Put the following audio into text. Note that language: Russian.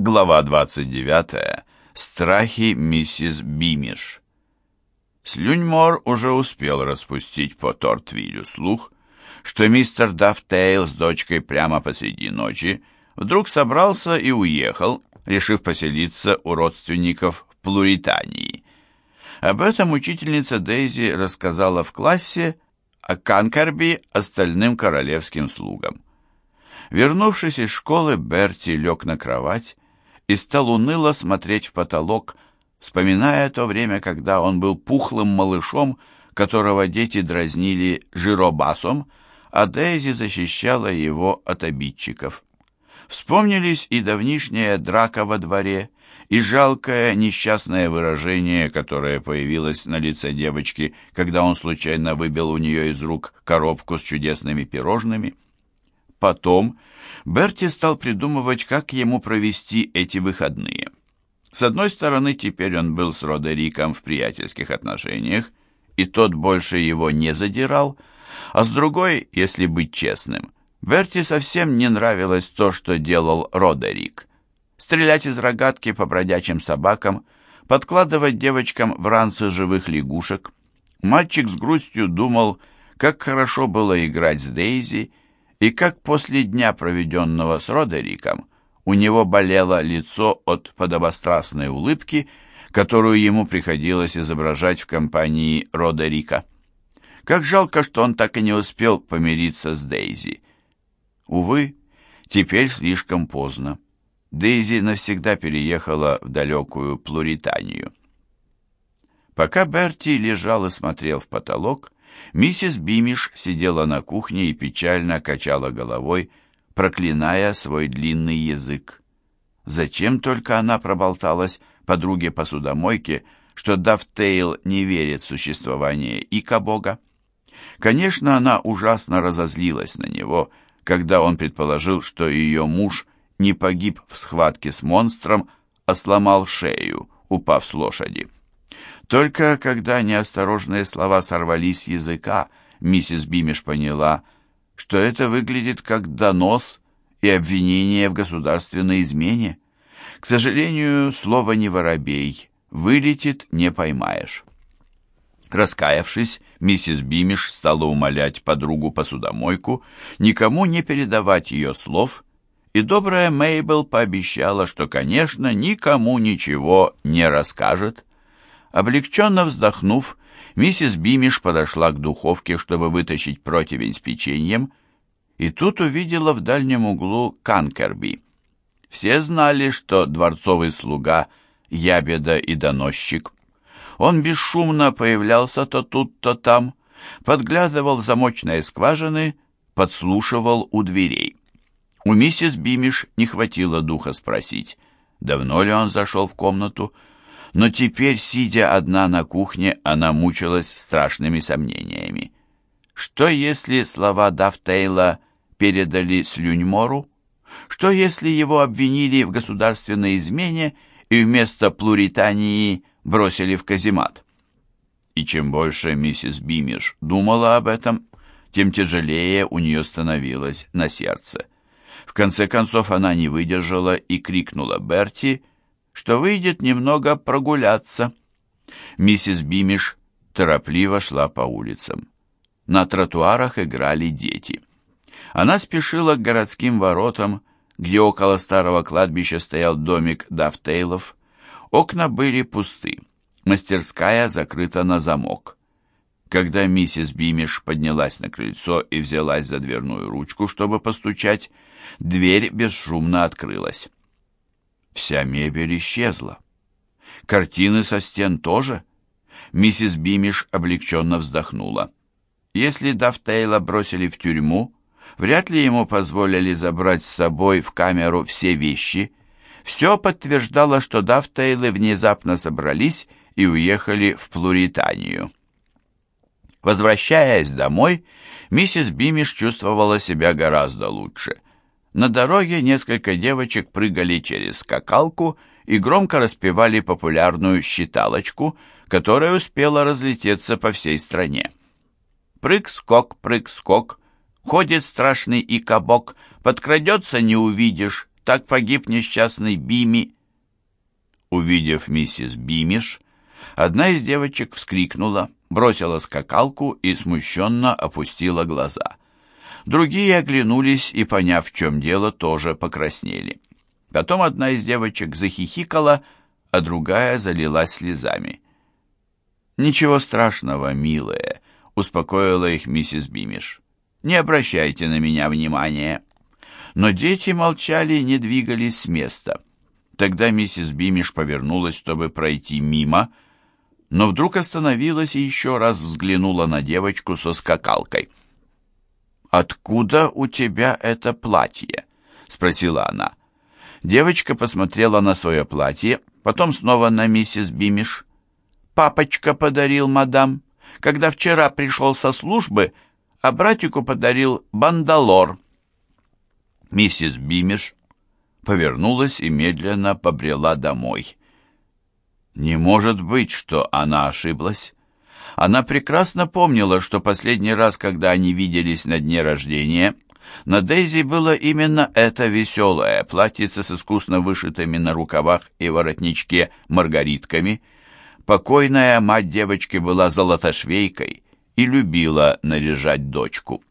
Глава 29. Страхи миссис Бимиш. Слюньмор уже успел распустить по Тортвилю слух, что мистер Дафтейл с дочкой прямо посреди ночи вдруг собрался и уехал, решив поселиться у родственников в Плуритании. Об этом учительница Дейзи рассказала в классе, а Канкерби остальным королевским слугам. Вернувшись из школы, Берти лег на кровать и стал уныло смотреть в потолок, вспоминая то время, когда он был пухлым малышом, которого дети дразнили жиробасом, а Дейзи защищала его от обидчиков. Вспомнились и давнишняя драка во дворе, и жалкое несчастное выражение, которое появилось на лице девочки, когда он случайно выбил у нее из рук коробку с чудесными пирожными. Потом Берти стал придумывать, как ему провести эти выходные. С одной стороны, теперь он был с Родериком в приятельских отношениях, и тот больше его не задирал, а с другой, если быть честным, Берти совсем не нравилось то, что делал Родерик. Стрелять из рогатки по бродячим собакам, подкладывать девочкам в ранцы живых лягушек. Мальчик с грустью думал, как хорошо было играть с Дейзи, и как после дня, проведенного с Родериком, у него болело лицо от подобострастной улыбки, которую ему приходилось изображать в компании Родерика. Как жалко, что он так и не успел помириться с Дейзи. Увы, теперь слишком поздно. Дейзи навсегда переехала в далекую Плуританию. Пока Берти лежал и смотрел в потолок, Миссис Бимиш сидела на кухне и печально качала головой, проклиная свой длинный язык. Зачем только она проболталась подруге посудомойке, что Дафтейл не верит в существование Ика-бога? Конечно, она ужасно разозлилась на него, когда он предположил, что ее муж не погиб в схватке с монстром, а сломал шею, упав с лошади. Только когда неосторожные слова сорвались с языка, миссис Бимиш поняла, что это выглядит как донос и обвинение в государственной измене. К сожалению, слово «не воробей» вылетит не поймаешь. Раскаявшись, миссис Бимиш стала умолять подругу-посудомойку никому не передавать ее слов, и добрая Мейбл пообещала, что, конечно, никому ничего не расскажет. Облегченно вздохнув, миссис Бимиш подошла к духовке, чтобы вытащить противень с печеньем, и тут увидела в дальнем углу Канкерби. Все знали, что дворцовый слуга — ябеда и доносчик. Он бесшумно появлялся то тут, то там, подглядывал в замочные скважины, подслушивал у дверей. У миссис Бимиш не хватило духа спросить, давно ли он зашел в комнату, но теперь, сидя одна на кухне, она мучилась страшными сомнениями. Что если слова Дафтейла передали Слюньмору? Что если его обвинили в государственной измене и вместо Плуритании бросили в каземат? И чем больше миссис Бимиш думала об этом, тем тяжелее у нее становилось на сердце. В конце концов она не выдержала и крикнула Берти, что выйдет немного прогуляться. Миссис Бимиш торопливо шла по улицам. На тротуарах играли дети. Она спешила к городским воротам, где около старого кладбища стоял домик Дафтейлов. Окна были пусты, мастерская закрыта на замок. Когда миссис Бимиш поднялась на крыльцо и взялась за дверную ручку, чтобы постучать, дверь бесшумно открылась. Вся мебель исчезла. Картины со стен тоже. Миссис Бимиш облегченно вздохнула. Если Дафтейла бросили в тюрьму, вряд ли ему позволили забрать с собой в камеру все вещи. Все подтверждало, что Дафтейлы внезапно собрались и уехали в Плуританию. Возвращаясь домой, миссис Бимиш чувствовала себя гораздо лучше – на дороге несколько девочек прыгали через скакалку и громко распевали популярную считалочку, которая успела разлететься по всей стране. Прыг-скок, прыг-скок, ходит страшный и кабок, подкрадется не увидишь, так погиб несчастный Бими». Увидев миссис Бимиш, одна из девочек вскрикнула, бросила скакалку и смущенно опустила глаза. Другие оглянулись и, поняв, в чем дело, тоже покраснели. Потом одна из девочек захихикала, а другая залилась слезами. «Ничего страшного, милые», — успокоила их миссис Бимиш. «Не обращайте на меня внимания». Но дети молчали и не двигались с места. Тогда миссис Бимиш повернулась, чтобы пройти мимо, но вдруг остановилась и еще раз взглянула на девочку со скакалкой. «Откуда у тебя это платье?» — спросила она. Девочка посмотрела на свое платье, потом снова на миссис Бимиш. «Папочка подарил, мадам, когда вчера пришел со службы, а братику подарил бандалор». Миссис Бимиш повернулась и медленно побрела домой. Не может быть, что она ошиблась. Она прекрасно помнила, что последний раз, когда они виделись на дне рождения, на Дейзи было именно это веселое платьице с искусно вышитыми на рукавах и воротничке маргаритками. Покойная мать девочки была золотошвейкой и любила наряжать дочку.